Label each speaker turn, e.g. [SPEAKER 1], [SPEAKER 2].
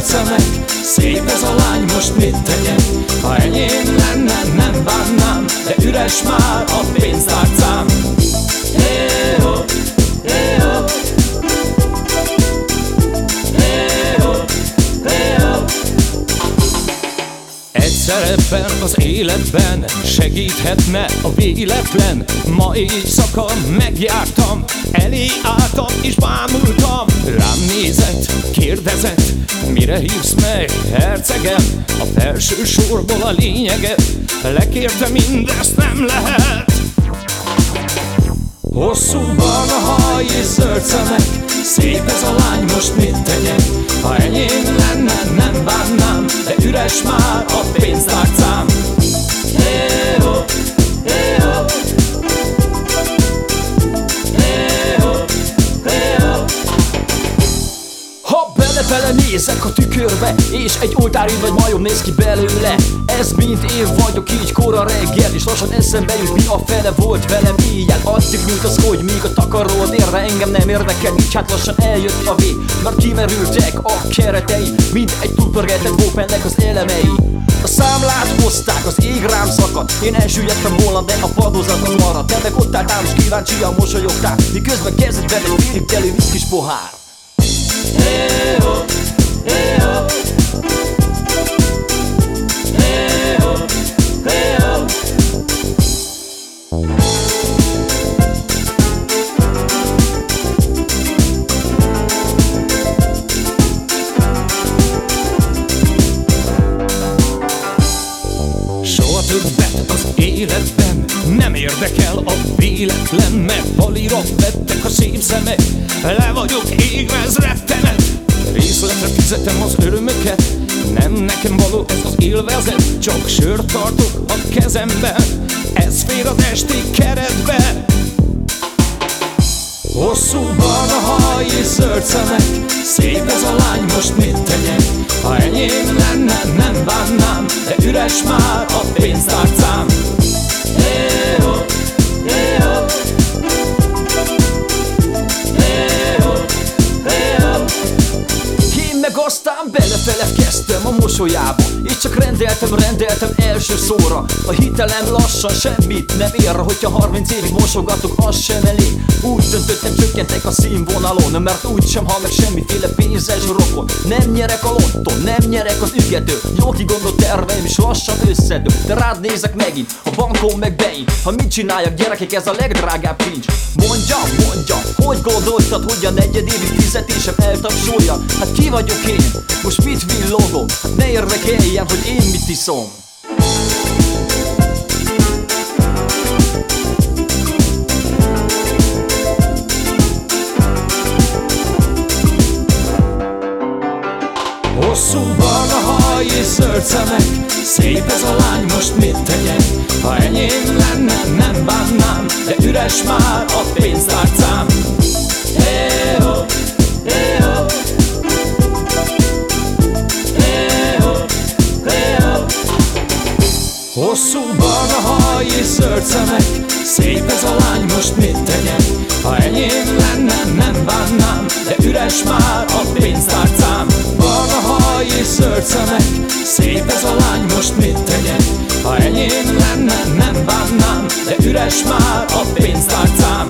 [SPEAKER 1] zöld szemek Szép ez a lány, most mit tegyek? Ha enyém lenne, nem bánnám De üres már a pénztárcám Szerepben az életben segíthetne a véletlen Ma éjszaka megjártam, elé álltam és bámultam. Rám nézett, kérdezett, mire hívsz meg, hercegem? A felső sorból a lényeget, lekérte mindezt nem lehet. Hosszú barna haj és zöld szemek Szép ez a lány, most mit tegyek? Ha enyém lenne, nem bánnám De üres már a
[SPEAKER 2] Ha bele-bele nézek a tükörbe És egy oltári vagy majom néz ki belőle. Ez mint én vagyok így kora reggel És lassan eszembe jut mi a fele volt velem Éjjel. Addig nyújtaszkodj míg a takaród érve Engem nem érdekel így hát lassan eljött a vég. Mert kimerültek a keretei Mint egy túlpörgetett opennek az elemei. A számlát hozták, az ég rám szakadt Én elsüllyedtem volna, de a padozaton maradt. Te meg ott álltál és kíváncsian mosolyogtál Miközben kezedben egy félig telő viszkis pohár
[SPEAKER 1] Hey-ho, érdekel a véletlen Mert halira vettek a szép szemek Le vagyok égve, ez rettenet. Részletre fizetem az örömöket Nem nekem való ez az élvezet. Csak sört tartok a kezemben Ez fér az esti keretbe. Hosszú barna haj és zöld szemek Szép ez a lány, most mit tegyek? Ha enyém lenne, nem bánnám De üres már a pénztárcám
[SPEAKER 2] aztán belefeledkeztem a mosolyába És csak rendeltem, rendeltem első szóra. A hitelem lassan semmit nem ér Hogyha 30 évig mosogatok, az sem elég. Úgy döntöttem, csökkentek a színvonalon Mert úgysem hal meg semmiféle pénzes rokon. Nem nyerek a lotton, nem nyerek az ügető. Jó kigondolt terveim is lassan összedő De rád nézek megint, a bankon meg beint. Ha mit csináljak gyerekek, ez a legdrágább kincs. Mondja, mondja, hogy gondoltad, hogy a negyedévi fizetésem eltapsolja? Hát ki vagyok én? Most mit villogom? Ne érdekeljen, hogy én mit iszom
[SPEAKER 1] Hosszú barna haj és zöld szemek Szép ez a lány, most mit tegyek? Ha enyém lenne, nem bánnám De üres már a pénztárcám Hey-ho, hey-ho és zöld Szép ez a lány, most mit tegyek? Ha enyém lenne, nem bánnám De üres már a pénztárcám Barna haj és zöld Szép ez a lány, most mit tegyek? Ha enyém lenne, nem bánnám De üres már a pénztárcám